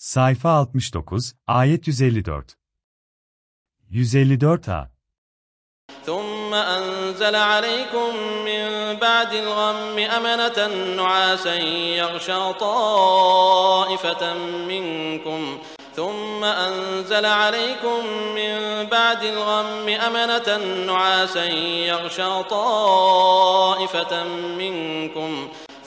Sayfa 69, ayet 154. 154a. ثم أنزل عليكم من بعد الغم أمنة نعاسا يغشى طائفة منكم ثم أنزل عليكم من بعد الغم أمنة نعاسا يغشى طائفة منكم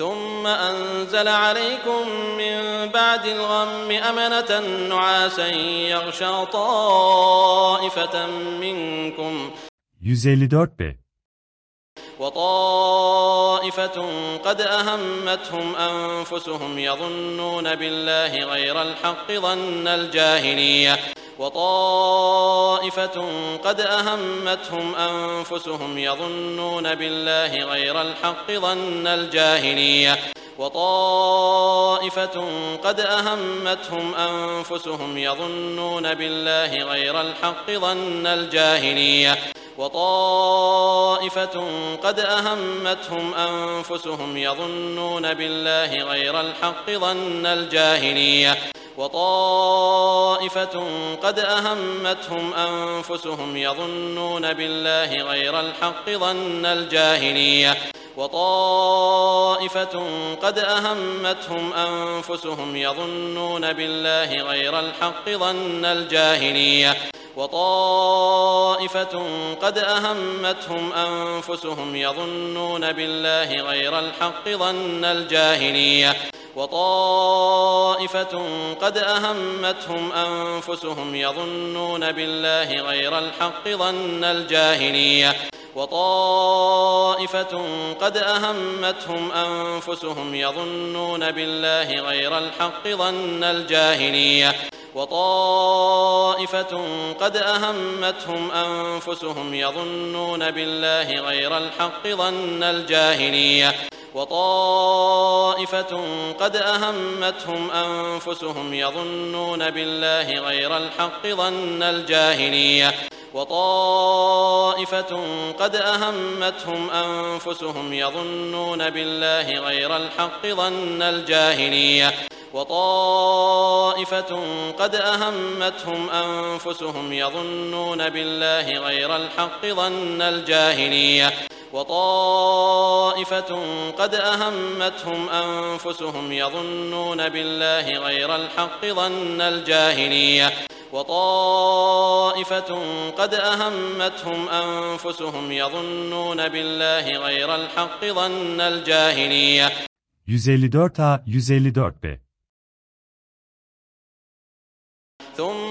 ثم أنزل عليكم من بعد الغم أمنة نعاسا يغشى طائفة منكم 154b. وطائفة قد أهمتهم أنفسهم يظنون بالله غير الحق ظن الجاهلية وطائفة قد أهمتهم أنفسهم يظنون بالله غير الحق ظن الجاهلية. وطائفة قد أهمتهم أنفسهم يظنون بالله غير الحق ظن الجاهلية. وطائفة قد أهمتهم أنفسهم يظنون بالله غير الحق ظن الجاهلية. وطائفة قد أهمتهم أنفسهم يظنون بالله غير الحق ظن الجاهلية. وطائفة قد أهمتهم أنفسهم يظنون بالله غير الحق ظن الجاهلية. وطائفة قد أهمتهم أنفسهم يظنون بالله غير الحق ظن الجاهلية. وطائفة قد أهمتهم أنفسهم يظنون بالله غير الحق ظن الجاهلية. وطائفة قد أهمتهم أنفسهم يظنون بالله غير الحق ظن الجاهلية. وطائفة قد أهمتهم أنفسهم يظنون بالله غير الحق ظن الجاهلية. وطائفة قد أهمتهم أنفسهم يظنون بالله غير الحق ظن الجاهلية. وطائفة قد أهمتهم أنفسهم يظنون بالله غير الحق ظن الجاهلية. وطائفة قد أهمتهم أنفسهم يظنون بالله غير الحق ظن الجاهلية. وطائفة قد أهمتهم أنفسهم يظنون بالله غير الحق ظن الجاهلية وطائفة قد أهمتهم أنفسهم يظنون بالله غير الحق ظن الجاهلية 154a 154b. ثم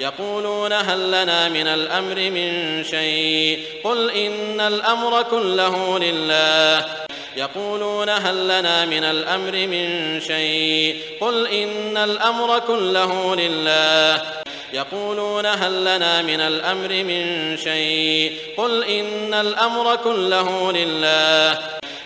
يقولون هل لنا من الأمر من شيء؟ قل إن الأمر كله لله. يقولون هل لنا من الأمر من شيء؟ قل إن الأمر كله لله. يقولون هل لنا من الأمر من شيء؟ قل إن الأمر كله لله.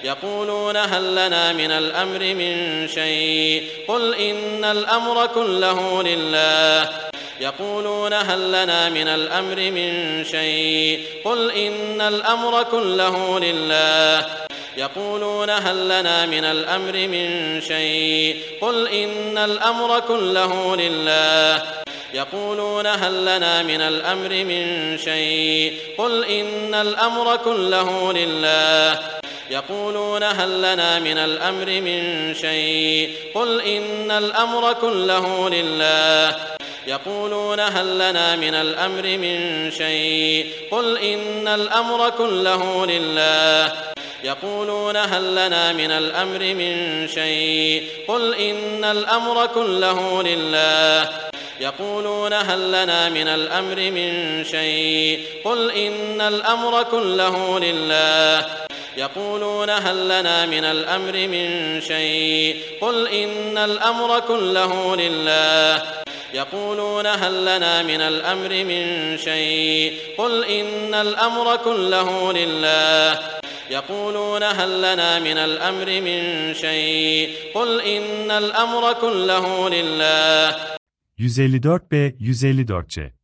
يقولون هل لنا من الأمر من شيء؟ قل إن الأمر كله لله. يقولون هل لنا من الأمر من شيء؟ قل إن الأمر كله لله. يقولون هل لنا من الأمر من شيء؟ قل إن الأمر كله لله. يقولون هل لنا من الأمر من شيء؟ قل إن الأمر كله لله. يقولون هل لنا من الأمر من شيء؟ قل إن الأمر كله لله. يقولون هل لنا من الأمر من شيء؟ قل إن الأمر كله لله. يقولون هل لنا من الأمر من شيء؟ قل إن الأمر كله لله. يقولون هل لنا من الأمر من شيء؟ قل إن الأمر كله لله. يقولون هل لنا من الأمر من شيء؟ قل إن الأمر كله لله. يقولون هل لنا من الأمر من شيء؟ قل إن الأمر كله لله. يقولون هل لنا من الأمر من شيء؟ قل إن الأمر كله لله. 154B 154C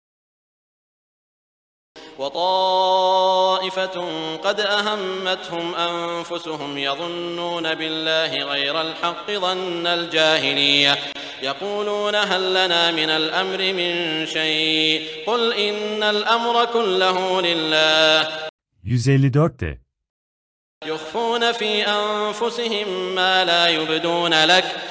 وطائفة قد أهمتهم أنفسهم يظنون بالله غير الحق ظن الجاهلية. يقولون هل لنا من الأمر من شيء؟ قل إن الأمر كله لله. 154 de يخفون في أنفسهم ما لا يبدون لك.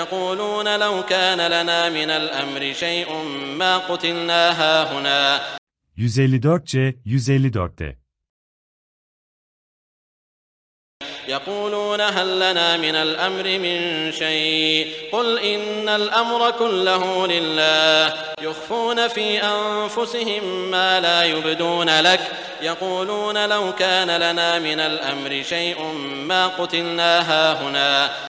يقولون لو كان لنا من الأمر شيء ما قتلنا هاهنا. 154C 154 de يقولون هل لنا من الأمر من شيء. قل إن الأمر كله لله. يخفون في أنفسهم ما لا يبدون لك. يقولون لو كان لنا من الأمر شيء ما قتلنا هاهنا.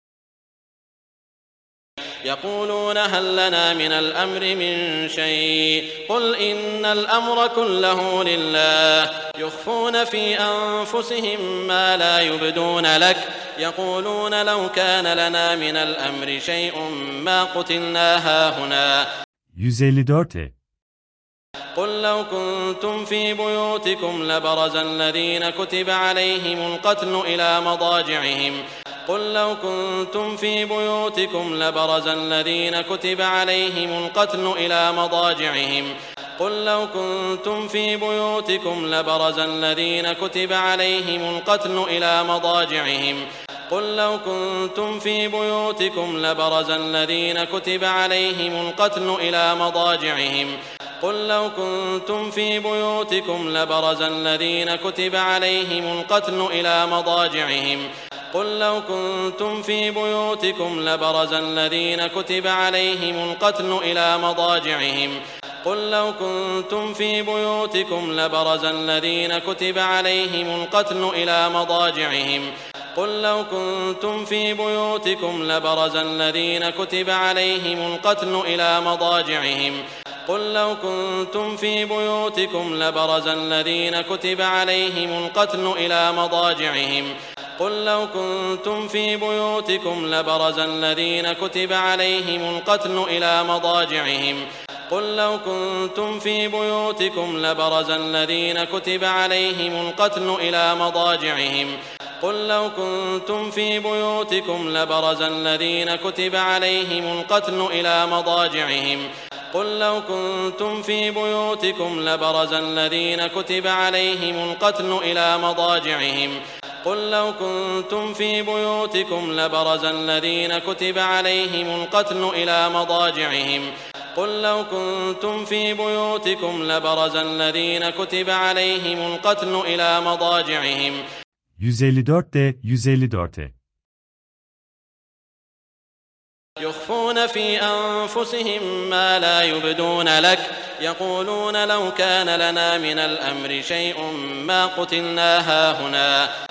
يقولون هل لنا من الأمر من شيء؟ قل إن الأمر كله لله. يخفون في أنفسهم ما لا يبدون لك. يقولون لو كان لنا من الأمر شيء ما قتلنا هاهنا. 154 e. قل لو كنتم في بيوتكم لبرز الذين كتب عليهم القتل إلى مضاجعهم. قل لو كنتم في بيوتكم لبرز الذين كتب عليهم القتل إلى مضاجعهم. قل لو كنتم في بيوتكم لبرز الذين كتب عليهم القتل إلى مضاجعهم. قل لو كنتم في بيوتكم لبرز الذين كتب عليهم القتل إلى مضاجعهم. قل لو كنتم في بيوتكم لبرز الذين كتب عليهم القتل إلى مضاجعهم. قل لو كنتم في بيوتكم لبرز الذين كتب عليهم القتل إلى مضاجعهم. قل لو كنتم في بيوتكم لبرز الذين كتب عليهم القتل إلى مضاجعهم. قل لو كنتم في بيوتكم لبرز الذين كتب عليهم القتل إلى مضاجعهم. قل لو كنتم في بيوتكم لبرز الذين كتب عليهم القتل إلى مضاجعهم. قل لو كنتم في بيوتكم لبرز الذين كتب عليهم القتل إلى مضاجعهم. قل لو كنتم في بيوتكم لبرز الذين كتب عليهم القتل إلى مضاجعهم. قل لو كنتم في بيوتكم لبرز الذين كتب عليهم القتل إلى مضاجعهم. قل لو كنتم في بيوتكم لبرز الذين كتب عليهم القتل إلى مضاجعهم. قل لو كنتم في بيوتكم لبرز الذين كتب عليهم القتل إلى مضاجعهم. قل لو كنتم في بيوتكم لبرز الذين كتب عليهم القتل إلى مضاجعهم. 154 de 154 e يخفون في أنفسهم ما لا يبدون لك. يقولون لو كان لنا من الأمر شيء ما قتلنا هاهنا.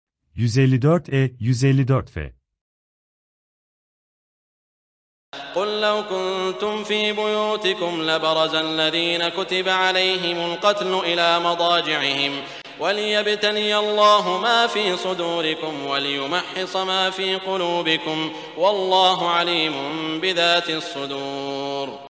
154E 154F قل لو كنتم في بيوتكم لبرز الذين كتب عليهم القتل إلى مضاجعهم وليبتلي الله ما في صدوركم وليمحص ما في قلوبكم والله عليم بذات الصدور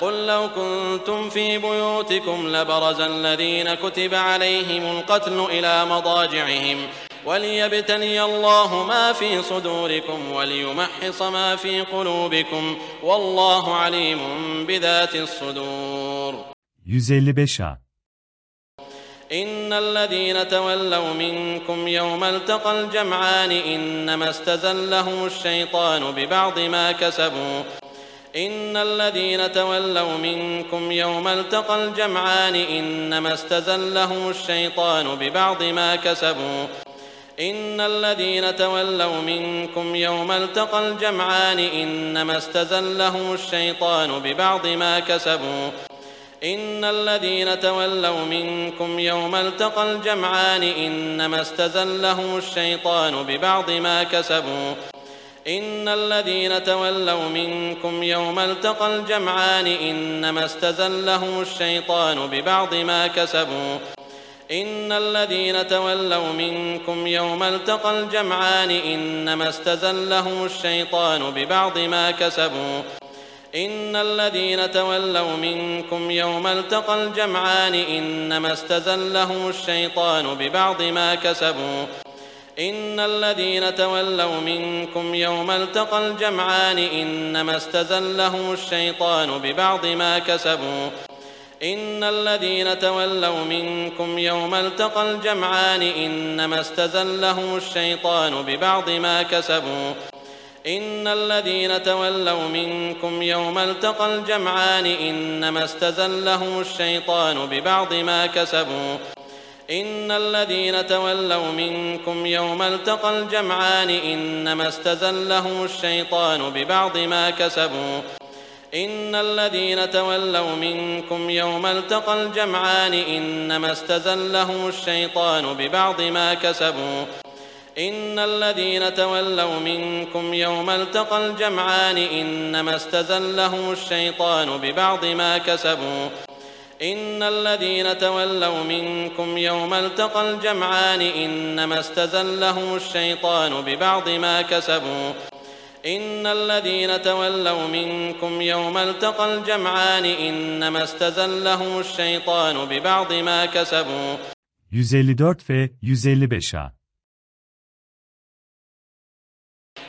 قل لو كنتم في بيوتكم لبرز الذين كتب عليهم القتل إلى مضاجعهم وليبتلي الله ما في صدوركم وليمحص ما في قلوبكم والله عليم بذات الصدور. 155A إن الذين تولوا منكم يوم التقى الجمعان إنما استزلهم الشيطان ببعض ما كسبوا إن الذين تولوا منكم يوم التقى الجمعان إنما استزلهم الشيطان ببعض ما كسبوا. إن الذين تولوا منكم يوم التقى الجمعان إنما استزلهم الشيطان ببعض ما كسبوا. إن الذين تولوا منكم يوم التقى الجمعان إنما استزلهم الشيطان ببعض ما كسبوا. إن الذين تولوا منكم يوم التقى الجمعان إنما استزلهم الشيطان ببعض ما كسبوا. إن الذين تولوا منكم يوم التقى الجمعان إنما استزلهم الشيطان ببعض ما كسبوا. إن الذين تولوا منكم يوم التقى الجمعان إنما استزلهم الشيطان ببعض ما كسبوا. إن الذين تولوا منكم يوم التقى الجمعان إنما استزلهم الشيطان ببعض ما كسبوا. إن الذين تولوا منكم يوم التقى الجمعان إنما استزلهم الشيطان ببعض ما كسبوا. إن الذين تولوا منكم يوم التقى الجمعان إنما استزلهم الشيطان ببعض ما كسبوا. إن الذين تولوا منكم يوم التقى الجمعان إنما استزلهم الشيطان ببعض ما كسبوا. إن الذين تولوا منكم يوم التقى الجمعان إنما استزلهم الشيطان ببعض ما كسبوا. إن الذين تولوا منكم يوم التقى الجمعان إنما استزلهم الشيطان ببعض ما كسبوا. إن الذين تولوا منكم يوم التقى الجمعان إنما استزلهم الشيطان ببعض ما كسبوا. إن الذين تولوا منكم يوم التقى الجمعان إنما استزلهم الشيطان ببعض ما كسبوا. 154F 155A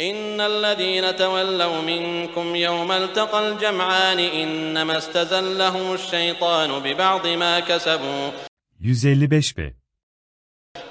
إن الذين تولوا منكم يوم التقى الجمعان إنما استزلهم الشيطان ببعض ما كسبوا. 155b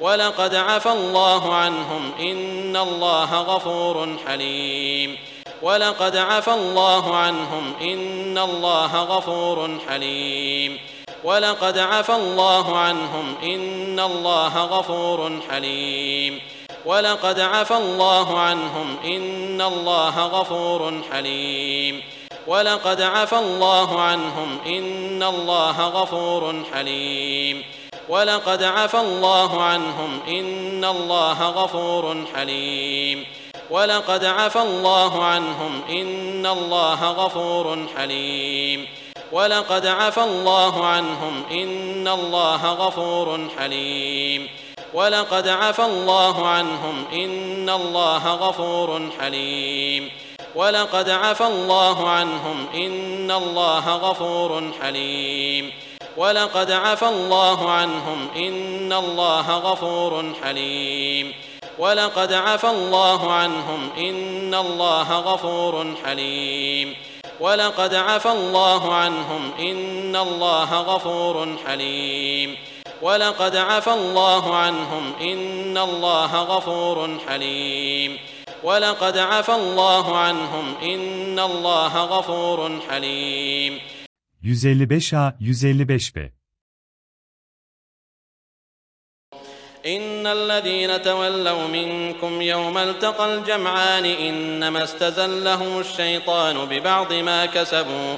ولقد عفى الله عنهم إن الله غفور حليم. ولقد عفى الله عنهم إن الله غفور حليم. ولقد عفى الله عنهم إن الله غفور حليم. ولقد عفى الله عنهم إن الله غفور حليم. ولقد عفى الله عنهم إن الله غفور حليم. ولقد عفى الله عنهم إن الله غفور حليم. ولقد عفى الله عنهم إن الله غفور حليم. ولقد عفى الله عنهم إن الله غفور حليم. ولقد عفى الله عنهم إن الله غفور حليم. ولقد عفى الله عنهم إن الله غفور حليم. ولقد عفى الله عنهم إن الله غفور حليم. ولقد عفى الله عنهم إن الله غفور حليم. ولقد عفى الله عنهم إن الله غفور حليم. ولقد عفى الله عنهم إن الله غفور حليم. ولقد عفى الله عنهم إن الله غفور حليم. 155a 155b إن الذين تولوا منكم يوم التقى الجمعان إنما استزلهم الشيطان ببعض ما كسبوا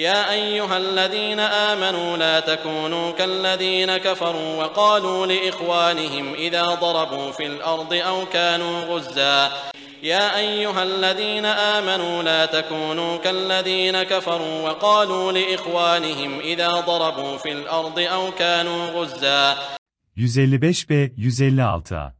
يا أيها الذين آمنوا لا تكونوا كالذين كفروا وقالوا لإخوانهم إذا ضربوا في الأرض أو كانوا غزا. يا أيها الذين آمنوا لا تكونوا كالذين كفروا وقالوا لإخوانهم إذا ضربوا في الأرض أو كانوا غزا. 155b 156a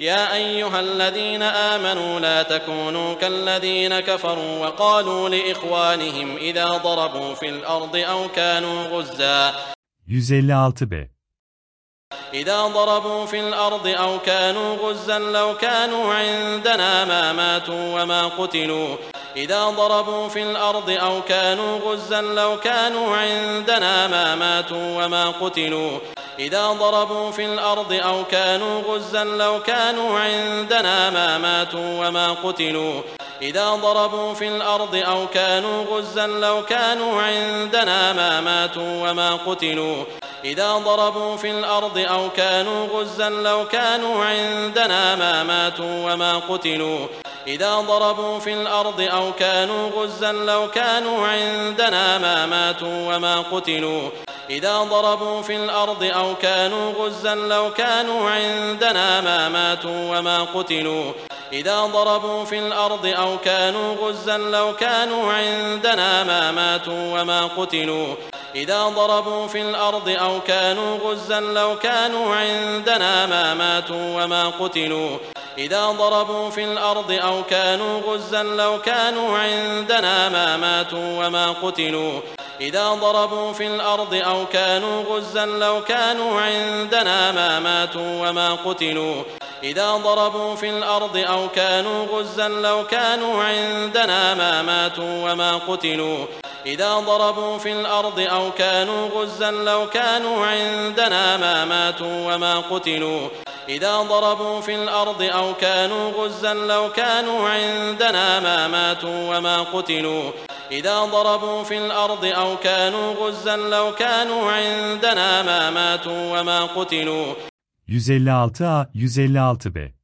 يا أيها الذين آمنوا لا تكونوا كالذين كفروا وقالوا لإخوانهم إذا ضربوا في الأرض أو كانوا غزا. 156b إذا ضربوا في الأرض أو كانوا غزا لو كانوا عندنا ما ماتوا وما قتلوا. إذا ضربوا في الأرض أو كانوا غزا لو كانوا عندنا ما ماتوا وما قتلوا. إذا ضربوا في الأرض أو كانوا غزا لو كانوا عندنا ما ماتوا وما قتلوا. إذا ضربوا في الأرض أو كانوا غزا لو كانوا عندنا ما ماتوا وما قتلوا. إذا ضربوا في الأرض أو كانوا غزا لو كانوا عندنا ما ماتوا وما قتلوا. إذا ضربوا في الأرض أو كانوا غزا لو كانوا عندنا ما ماتوا وما قتلوا. إذا ضربوا في الأرض أو كانوا غزا لو كانوا عندنا ما ماتوا وما قتلوا. إذا ضربوا في الأرض أو كانوا غزا لو كانوا عندنا ما ماتوا وما قتلوا. إذا ضربوا في الأرض أو كانوا غزا لو كانوا عندنا ما ماتوا وما قتلوا. إذا ضربوا في الأرض أو كانوا غزا لو كانوا عندنا ما ماتوا وما قتلوا. إذا ضربوا في الأرض أو كانوا غزا لو كانوا عندنا ما ماتوا وما قتلوا. إذا ضربوا في الأرض أو كانوا غزا لو كانوا عندنا ما ماتوا وما قتلوا. إذا ضربوا في الأرض أو كانوا غزا لو كانوا عندنا ما ماتوا وما قتلوا. إذا ضربوا في الأرض أو كانوا غزا لو كانوا عندنا ما ماتوا وما قتلوا. إذا ضربوا في الأرض أو كانوا غزا لو كانوا عندنا ما ماتوا وما قتلوا. 156A 156B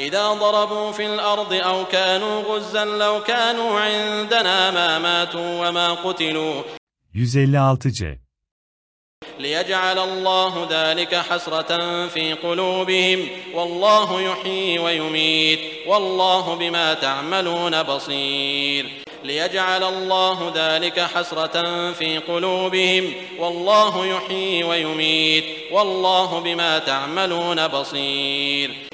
إذا ضربوا في الأرض أو كانوا غزا لو كانوا عندنا ما ماتوا وما قتلوا. 156C ليجعل الله ذلك حسرة في قلوبهم. والله يحيي ويميت. والله بما تعملون بصير. ليجعل الله ذلك حسرة في قلوبهم. والله يحيي ويميت. والله بما تعملون بصير.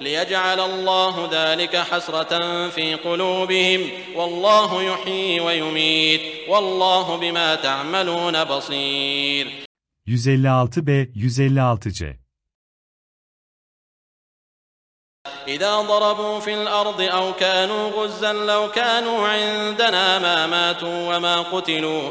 ليجعل الله ذلك حسرة في قلوبهم. والله يحيي ويميت. والله بما تعملون بصير. 156B 156C إذا ضربوا في الأرض أو كانوا غزا لو كانوا عندنا ما ماتوا وما قتلوا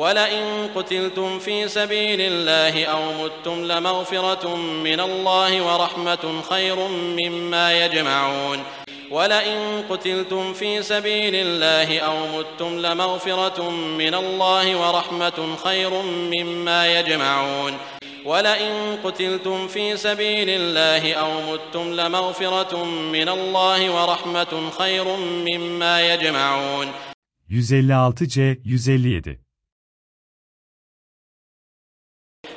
ولئن قتلتم في سبيل الله أو متم لمغفرة من الله ورحمة خير مما يجمعون. ولئن قتلتم في سبيل الله أو متم لمغفرة من الله ورحمة خير مما يجمعون. ولئن قتلتم في سبيل الله أو متم لمغفرة من الله ورحمة خير مما يجمعون. 156C 157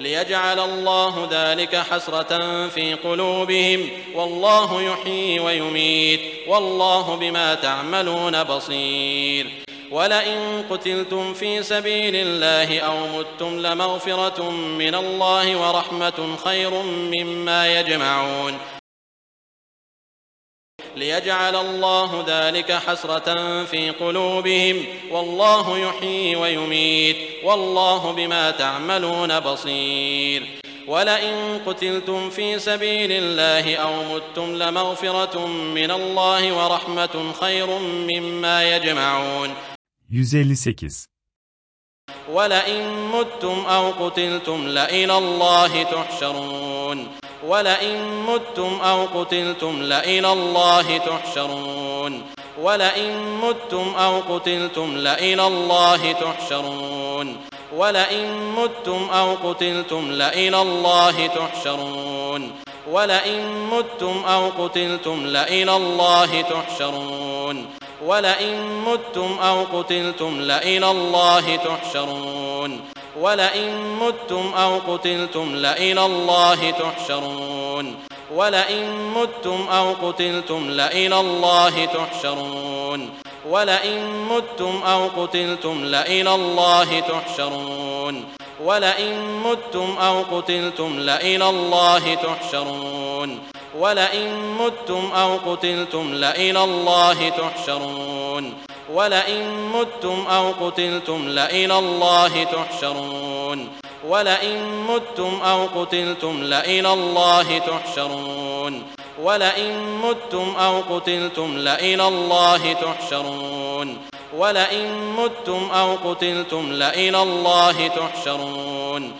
ليجعل الله ذلك حسرة في قلوبهم. والله يحيي ويميت. والله بما تعملون بصير. ولئن قتلتم في سبيل الله أو متم لمغفرة من الله ورحمة خير مما يجمعون. ليجعل الله ذلك حسرة في قلوبهم. والله يحيي ويميت. والله بما تعملون بصير. ولئن قتلتم في سبيل الله أو متم لمغفرة من الله ورحمة خير مما يجمعون. 158 ولئن متم أو قتلتم لإلى الله تحشرون. ولئن متم أو قتلتم لإلى الله تحشرون. ولئن متم أو قتلتم لإلى الله تحشرون. ولئن متم أو قتلتم لإلى الله تحشرون. ولئن متم أو قتلتم لإلى الله تحشرون. ولئن متم أو قتلتم لإلى الله تحشرون. ولئن متم أو قتلتم لإلى الله تحشرون. ولئن متم أو قتلتم لإلى الله تحشرون. ولئن متم أو قتلتم لإلى الله تحشرون. ولئن متم أو قتلتم لإلى الله تحشرون. ولئن متم أو قتلتم لإلى الله تحشرون. ولئن متم أو قتلتم لإلى الله تحشرون. ولئن متم أو قتلتم لإلى الله تحشرون. ولئن متم أو قتلتم لإلى الله تحشرون. ولئن متم أو قتلتم لإلى الله تحشرون.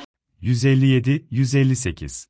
157 158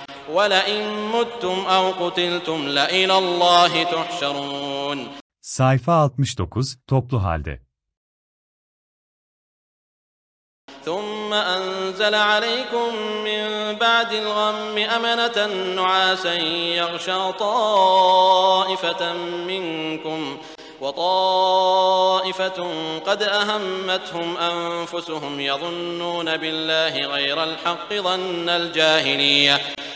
ولئن متم أو قتلتم لإلى الله تحشرون Sayfa 69, toplu halde. ثم أنزل عليكم من بعد الغم أمنة نعاسا يغشى طائفة منكم وطائفة قد أهمتهم أنفسهم يظنون بالله غير الحق ظن الجاهلية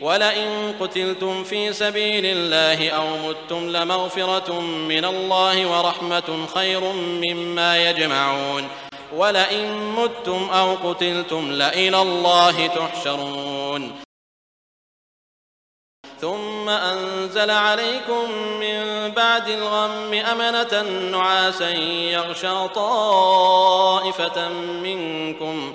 ولئن قتلتم في سبيل الله أو متم لمغفرة من الله ورحمة خير مما يجمعون. ولئن متم أو قتلتم لإلى الله تحشرون. ثم أنزل عليكم من بعد الغم أمنة نعاسا يغشى طائفة منكم.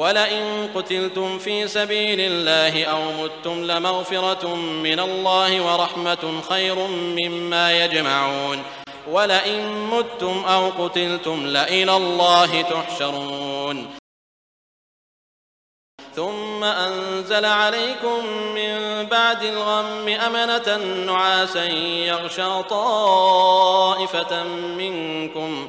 ولئن قتلتم في سبيل الله أو متم لمغفرة من الله ورحمة خير مما يجمعون. ولئن متم أو قتلتم لإلى الله تحشرون. ثم أنزل عليكم من بعد الغم أمنة نعاسا يغشى طائفة منكم.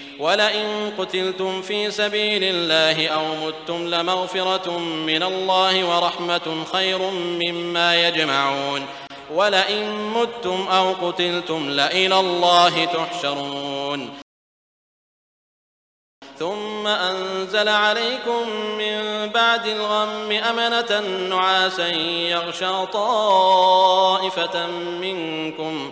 ولئن قتلتم في سبيل الله أو متم لمغفرة من الله ورحمة خير مما يجمعون. ولئن متم أو قتلتم لإلى الله تحشرون. ثم أنزل عليكم من بعد الغم أمنة نعاسا يغشى طائفة منكم.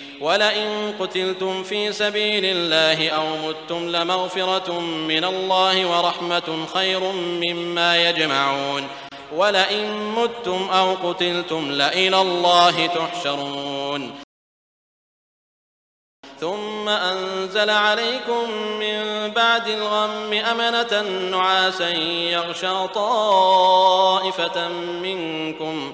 ولئن قتلتم في سبيل الله أو متم لمغفرة من الله ورحمة خير مما يجمعون. ولئن متم أو قتلتم لإلى الله تحشرون. ثم أنزل عليكم من بعد الغم أمنة نعاسا يغشى طائفة منكم.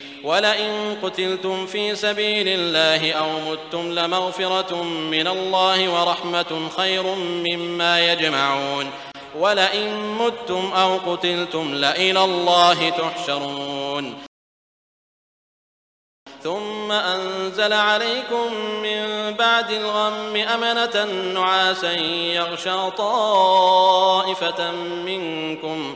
ولئن قتلتم في سبيل الله أو متم لمغفرة من الله ورحمة خير مما يجمعون. ولئن متم أو قتلتم لإلى الله تحشرون. ثم أنزل عليكم من بعد الغم أمنة نعاسا يغشى طائفة منكم.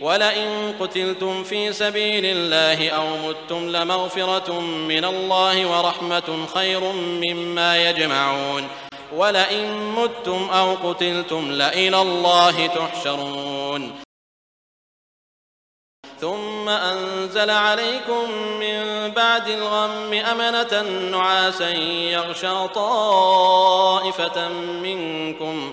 ولئن قتلتم في سبيل الله أو متم لمغفرة من الله ورحمة خير مما يجمعون. ولئن متم أو قتلتم لإلى الله تحشرون. ثم أنزل عليكم من بعد الغم أمنة نعاسا يغشى طائفة منكم.